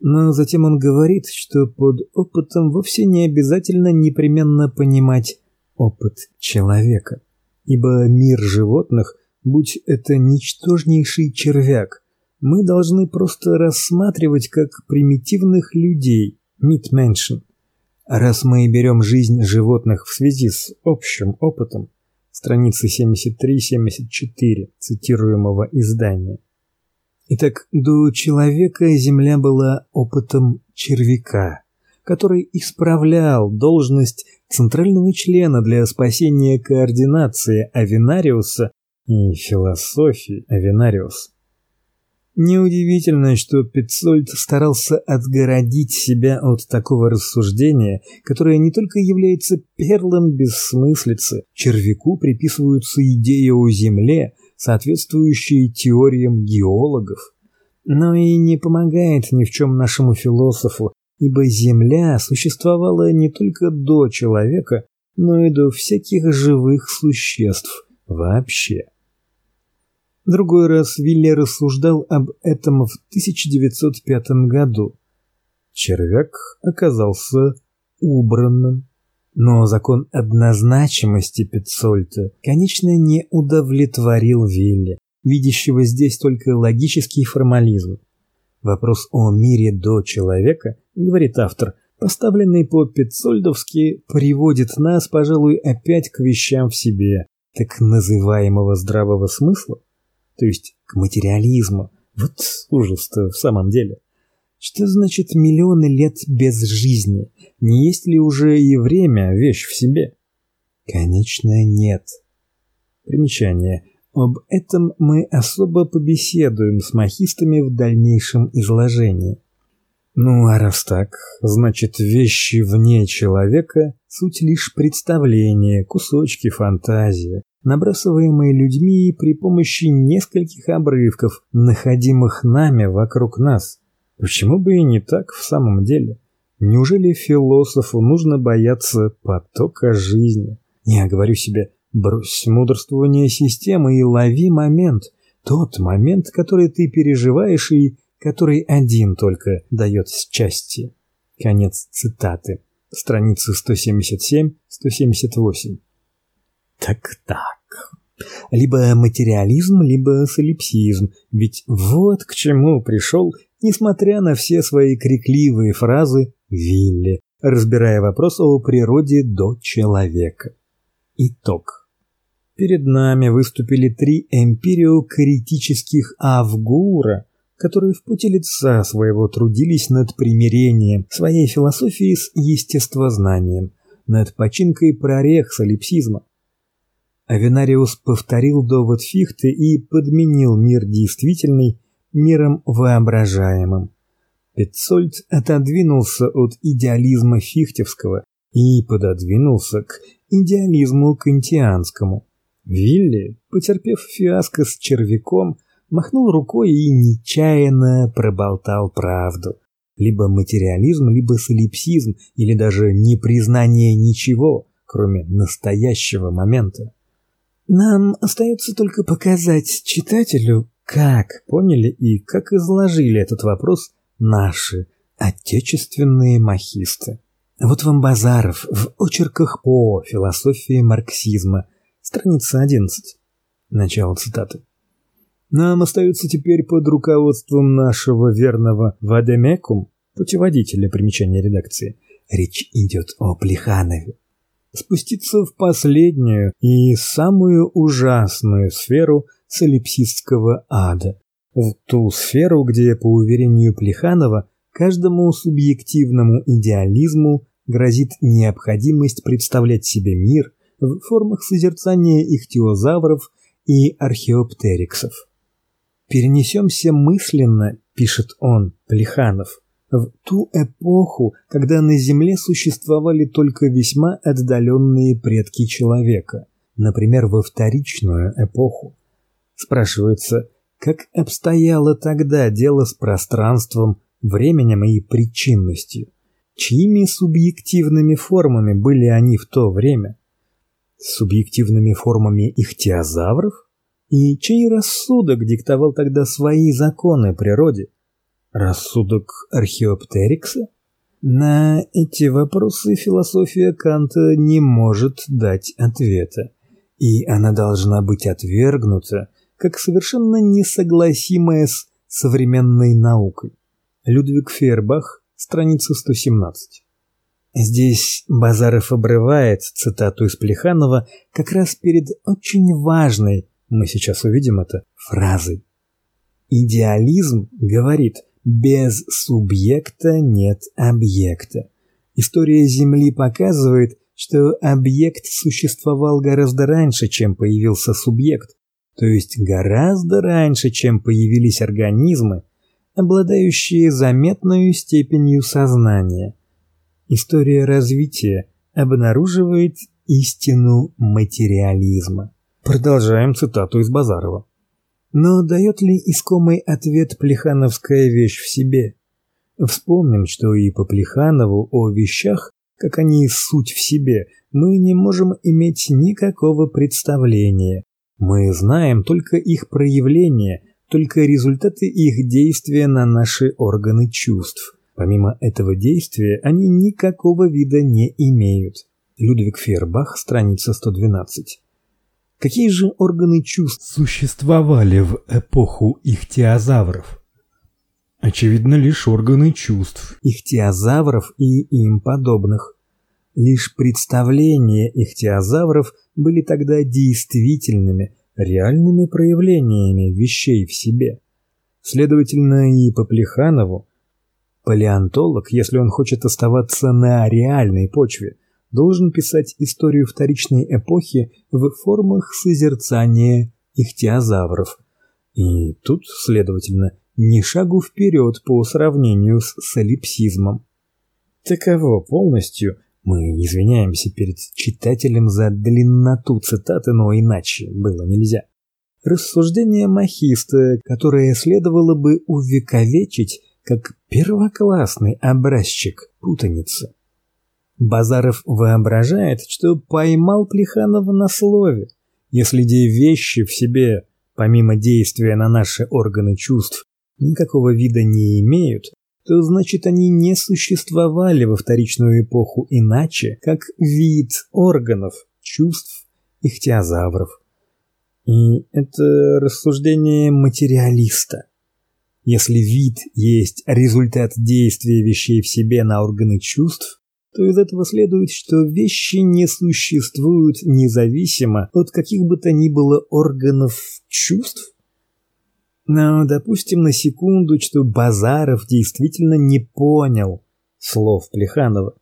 Но затем он говорит, что под опытом вовсе не обязательно непременно понимать опыт человека. Ибо мир животных, будь это ничтожнейший червяк, мы должны просто рассматривать как примитивных людей, mitmenschen, Раз мы берем жизнь животных в связи с общим опытом, страницы 73-74 цитируемого издания. Итак, до человека Земля была опытом червяка, который исправлял должность центрального члена для спасения координации Авинариуса и философии Авинариуса. Неудивительно, что Петцольд старался отгородить себя от такого рассуждения, которое не только является перлом бессмыслицы, червяку приписываются идеи о Земле, соответствующие теориям геологов, но и не помогает ни в чем нашему философу, ибо Земля существовала не только до человека, но и до всяких живых существ вообще. Другой раз Вилли рассуждал об этом в 1905 году. Червяк оказался убранным. Но закон однозначимости Петцольта, конечно, не удовлетворил Вилли, видящего здесь только логический формализм. Вопрос о мире до человека, говорит автор, поставленный по-петцольдовски, приводит нас, пожалуй, опять к вещам в себе, так называемого здравого смысла то есть к материализму. Вот ужас-то в самом деле. Что значит миллионы лет без жизни? Не есть ли уже и время вещь в себе? Конечно, нет. Примечание. Об этом мы особо побеседуем с махистами в дальнейшем изложении. Ну, а раз так, значит, вещи вне человека – суть лишь представления, кусочки фантазии, набрасываемые людьми при помощи нескольких обрывков, находимых нами вокруг нас. Почему бы и не так в самом деле? Неужели философу нужно бояться потока жизни? Я говорю себе, брось мудрствование системы и лови момент, тот момент, который ты переживаешь и который один только дает счастье. Конец цитаты. Страницы 177-178. Так-так. Либо материализм, либо солипсизм. Ведь вот к чему пришел, несмотря на все свои крикливые фразы, Вилли, разбирая вопрос о природе до человека. Итог. Перед нами выступили три эмпириокритических авгура, которые в поте лица своего трудились над примирением своей философии с естествознанием, над починкой прорех солипсизма. Авенариус повторил довод Фихте и подменил мир действительный миром воображаемым. Петцольд отодвинулся от идеализма фихтевского и пододвинулся к идеализму кантианскому. Вилли, потерпев фиаско с червяком, махнул рукой и нечаянно проболтал правду. Либо материализм, либо солипсизм, или даже непризнание ничего, кроме настоящего момента. Нам остается только показать читателю, как поняли и как изложили этот вопрос наши отечественные махисты. Вот вам Базаров в очерках по философии марксизма, страница 11. Начало цитаты. Нам остается теперь под руководством нашего верного Вадемекум, путеводителя примечания редакции, речь идет о Плеханове, спуститься в последнюю и самую ужасную сферу солипсистского ада, в ту сферу, где, по уверению Плеханова, каждому субъективному идеализму грозит необходимость представлять себе мир в формах созерцания ихтиозавров и археоптериксов. Перенесемся мысленно, пишет он, Плеханов, в ту эпоху, когда на Земле существовали только весьма отдаленные предки человека, например, во вторичную эпоху. Спрашивается, как обстояло тогда дело с пространством, временем и причинностью? Чьими субъективными формами были они в то время? Субъективными формами ихтиозавров? И чей рассудок диктовал тогда свои законы природе? Рассудок археоптерикса? На эти вопросы философия Канта не может дать ответа, и она должна быть отвергнута как совершенно несогласимая с современной наукой. Людвиг Фейербах, страница 117. Здесь Базаров обрывает цитату из Плеханова как раз перед очень важной, мы сейчас увидим это, фразой. Идеализм говорит, без субъекта нет объекта. История Земли показывает, что объект существовал гораздо раньше, чем появился субъект, то есть гораздо раньше, чем появились организмы, обладающие заметной степенью сознания. История развития обнаруживает истину материализма. Продолжаем цитату из Базарова. Но дает ли искомый ответ плехановская вещь в себе? Вспомним, что и по Плеханову о вещах, как они суть в себе, мы не можем иметь никакого представления. Мы знаем только их проявление, только результаты их действия на наши органы чувств. Помимо этого действия они никакого вида не имеют. Людвиг Фербах, страница 112. Какие же органы чувств существовали в эпоху ихтиозавров? Очевидно, лишь органы чувств ихтиозавров и им подобных. Лишь представления ихтиозавров были тогда действительными, реальными проявлениями вещей в себе. Следовательно, и по Плеханову палеонтолог, если он хочет оставаться на реальной почве, должен писать историю вторичной эпохи в формах созерцания ихтиозавров. И тут, следовательно, ни шагу вперед по сравнению с солипсизмом. Таково полностью мы извиняемся перед читателем за длинноту цитаты, но иначе было нельзя. Рассуждение махиста, которое следовало бы увековечить как первоклассный образчик путаницы. Базаров воображает, что поймал Плеханова на слове. Если де вещи в себе, помимо действия на наши органы чувств, никакого вида не имеют, то значит они не существовали во вторичную эпоху иначе, как вид органов, чувств ихтиозавров. И это рассуждение материалиста. Если вид есть результат действия вещей в себе на органы чувств, то из этого следует, что вещи не существуют независимо от каких бы то ни было органов чувств. Но допустим на секунду, что Базаров действительно не понял слов Плеханова.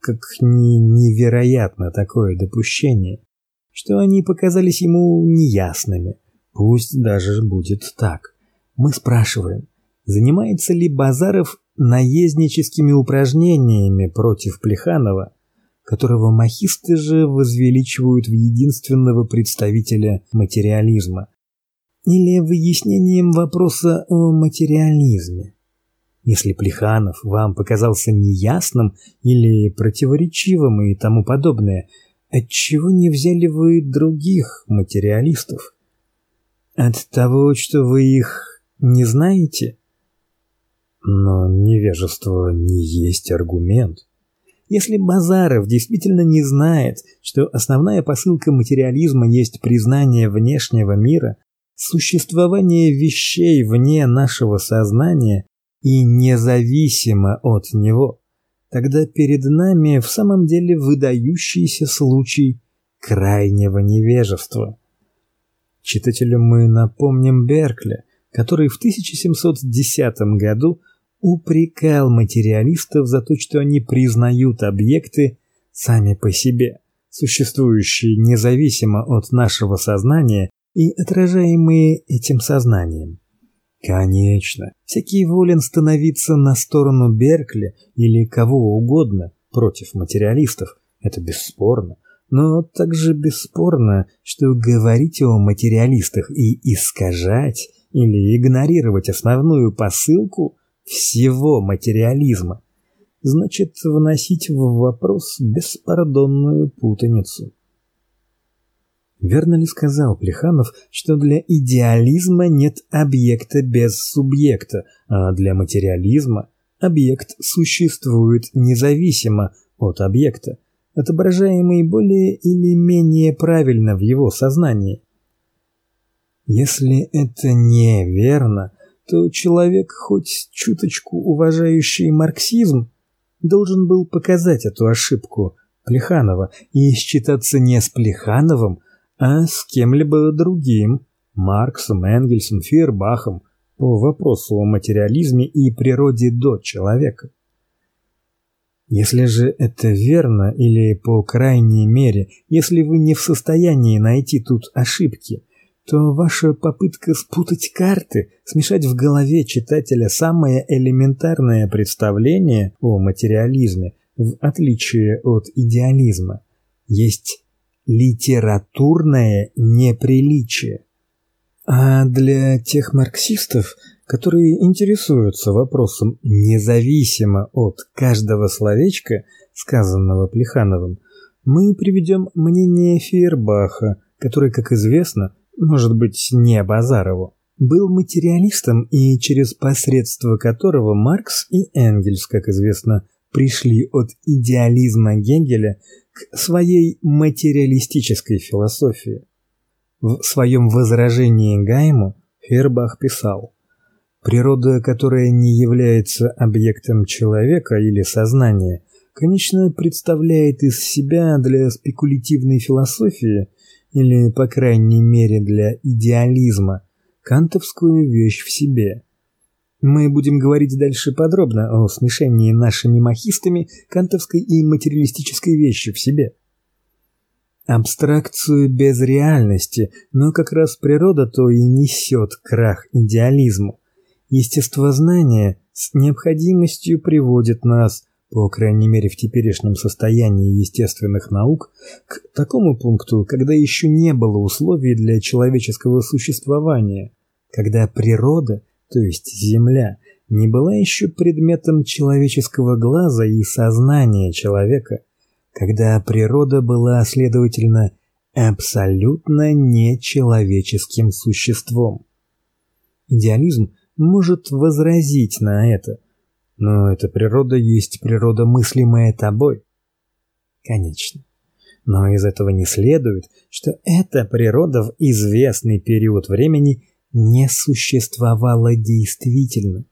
Как ни невероятно такое допущение, что они показались ему неясными. Пусть даже будет так. Мы спрашиваем, занимается ли Базаров наездническими упражнениями против Плеханова, которого махисты же возвеличивают в единственного представителя материализма, или выяснением вопроса о материализме. Если Плеханов вам показался неясным или противоречивым и тому подобное, отчего не взяли вы других материалистов? От того, что вы их не знаете? Но невежество не есть аргумент. Если Базаров действительно не знает, что основная посылка материализма есть признание внешнего мира, существование вещей вне нашего сознания и независимо от него, тогда перед нами в самом деле выдающийся случай крайнего невежества. Читателю мы напомним Беркли, который в 1710 году упрекал материалистов за то, что они признают объекты сами по себе, существующие независимо от нашего сознания и отражаемые этим сознанием. Конечно, всякий волен становиться на сторону Беркли или кого угодно против материалистов, это бесспорно, но также бесспорно, что говорить о материалистах и искажать или игнорировать основную посылку всего материализма значит вносить в вопрос беспардонную путаницу. Верно ли сказал Плеханов, что для идеализма нет объекта без субъекта, а для материализма объект существует независимо от объекта, отображаемый более или менее правильно в его сознании? Если это неверно, то человек, хоть чуточку уважающий марксизм, должен был показать эту ошибку Плеханова и считаться не с Плехановым, а с кем-либо другим, Марксом, Энгельсом, Фейербахом, по вопросу о материализме и природе до человека. Если же это верно или по крайней мере, если вы не в состоянии найти тут ошибки, то ваша попытка спутать карты, смешать в голове читателя самое элементарное представление о материализме, в отличие от идеализма, есть литературное неприличие. А для тех марксистов, которые интересуются вопросом независимо от каждого словечка, сказанного Плехановым, мы приведем мнение Фейербаха, который, как известно, может быть, не Базарову, был материалистом и через посредство которого Маркс и Энгельс, как известно, пришли от идеализма Гегеля к своей материалистической философии. В своем возражении Гайму Фербах писал: Природа, которая не является объектом человека или сознания, конечно, представляет из себя для спекулятивной философии или, по крайней мере, для идеализма, кантовскую вещь в себе. Мы будем говорить дальше подробно о смешении нашими махистами кантовской и материалистической вещи в себе. Абстракцию без реальности, но как раз природа то и несет крах идеализму. Естествознание с необходимостью приводит нас по крайней мере в теперешнем состоянии естественных наук, к такому пункту, когда еще не было условий для человеческого существования, когда природа, то есть земля, не была еще предметом человеческого глаза и сознания человека, когда природа была, следовательно, абсолютно нечеловеческим существом. Идеализм может возразить на это – но эта природа есть природа, мыслимая тобой. Конечно. Но из этого не следует, что эта природа в известный период времени не существовала действительно.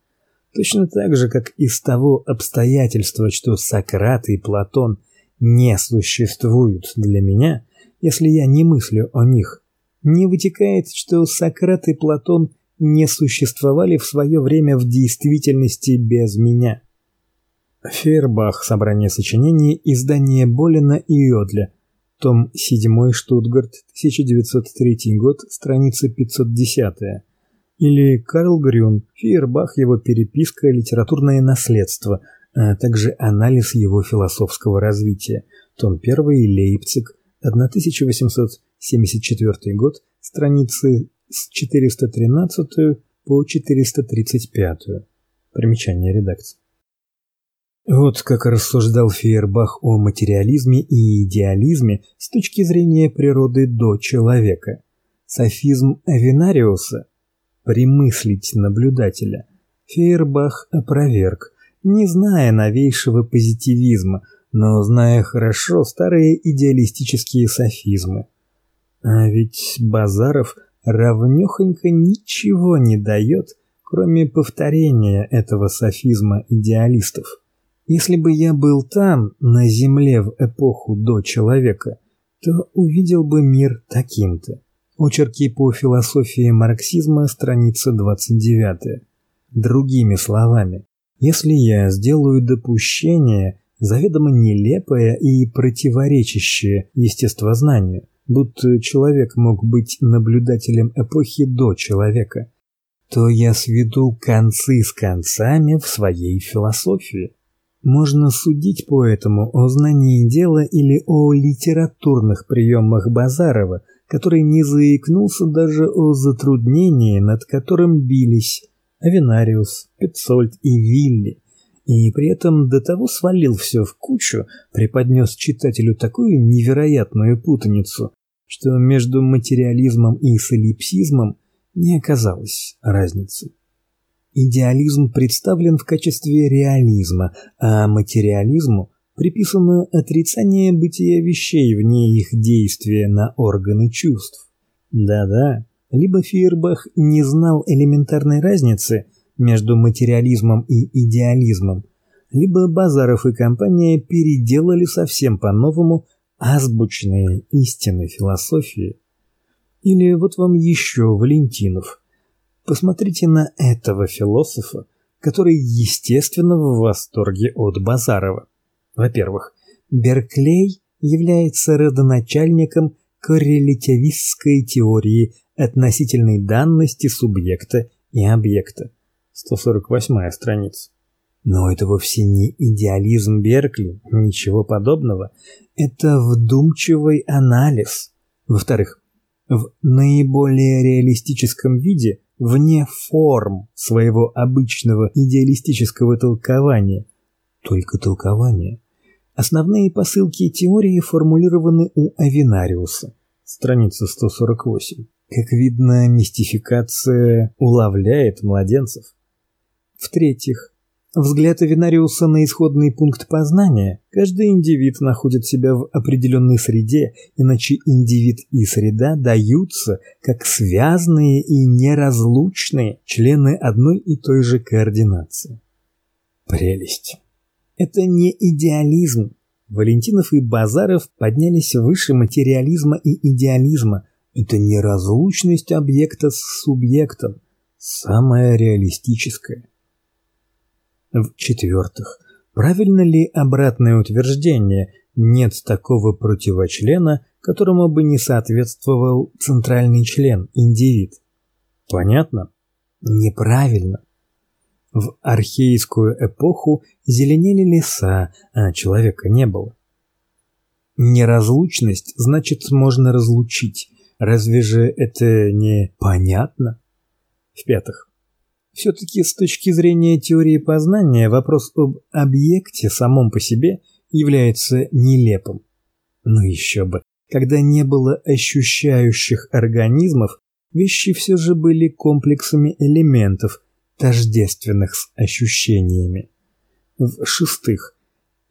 Точно так же, как из того обстоятельства, что Сократ и Платон не существуют для меня, если я не мыслю о них, не вытекает, что Сократ и Платон не существовали в свое время в действительности без меня. Фейербах. Собрание сочинений. Издание Болина и Йодля. Том 7. Штутгарт. 1903 год. Страница 510. Или Карл Грюн. Фейербах. Его переписка. Литературное наследство. А также анализ его философского развития. Том 1. Лейпциг. 1874 год. Страницы с 413 по 435. Примечание редакции. Вот как рассуждал Фейербах о материализме и идеализме с точки зрения природы до человека. Софизм Авенариуса примыслить наблюдателя Фейербах опроверг, не зная новейшего позитивизма, но зная хорошо старые идеалистические софизмы. А ведь Базаров – равнёхонько ничего не дает, кроме повторения этого софизма идеалистов. Если бы я был там, на земле в эпоху до человека, то увидел бы мир таким-то. Очерки по философии марксизма, страница 29. Другими словами, если я сделаю допущение, заведомо нелепое и противоречащее естествознанию, будто человек мог быть наблюдателем эпохи до человека, то я сведу концы с концами в своей философии. Можно судить по этому о знании дела или о литературных приемах Базарова, который не заикнулся даже о затруднении, над которым бились Авенариус, Петцольд и Вилли, и при этом до того свалил все в кучу, преподнес читателю такую невероятную путаницу, что между материализмом и солипсизмом не оказалось разницы. Идеализм представлен в качестве реализма, а материализму приписано отрицание бытия вещей вне их действия на органы чувств. Да-да, либо Фейербах не знал элементарной разницы между материализмом и идеализмом, либо Базаров и компания переделали совсем по-новому азбучные истины философии. Или вот вам еще Валентинов. Посмотрите на этого философа, который, естественно, в восторге от Базарова. Во-первых, Берклей является родоначальником коррелятивистской теории относительной данности субъекта и объекта. 148 страница. Но это вовсе не идеализм Беркли, ничего подобного. Это вдумчивый анализ. Во-вторых, в наиболее реалистическом виде, вне форм своего обычного идеалистического толкования, только толкование. Основные посылки теории формулированы у Авинариуса, страница 148. Как видно, мистификация улавляет младенцев. В-третьих, взгляд Авинариуса на исходный пункт познания. Каждый индивид находит себя в определенной среде, иначе индивид и среда даются как связанные и неразлучные члены одной и той же координации. Прелесть. Это не идеализм. Валентинов и Базаров поднялись выше материализма и идеализма. Это неразлучность объекта с субъектом, самое реалистическое. В-четвертых, правильно ли обратное утверждение «нет такого противочлена, которому бы не соответствовал центральный член, индивид»? Понятно? Неправильно. В архейскую эпоху зеленели леса, а человека не было. Неразлучность значит можно разлучить. Разве же это не понятно? В-пятых, все-таки с точки зрения теории познания вопрос об объекте самом по себе является нелепым. Но еще бы, когда не было ощущающих организмов, вещи все же были комплексами элементов, тождественных с ощущениями. В-шестых,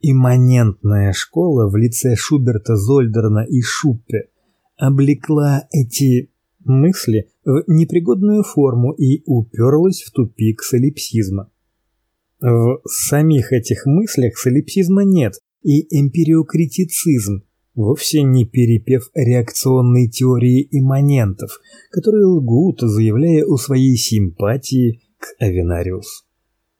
имманентная школа в лице Шуберта, Зольдерна и Шуппе облекла эти мысли в непригодную форму и уперлась в тупик солипсизма. В самих этих мыслях солипсизма нет, и эмпириокритицизм вовсе не перепев реакционной теории имманентов, которые лгут, заявляя о своей симпатии к Авинариус.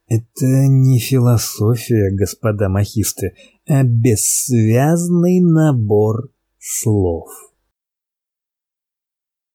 Это не философия, господа махисты, а бессвязный набор слов.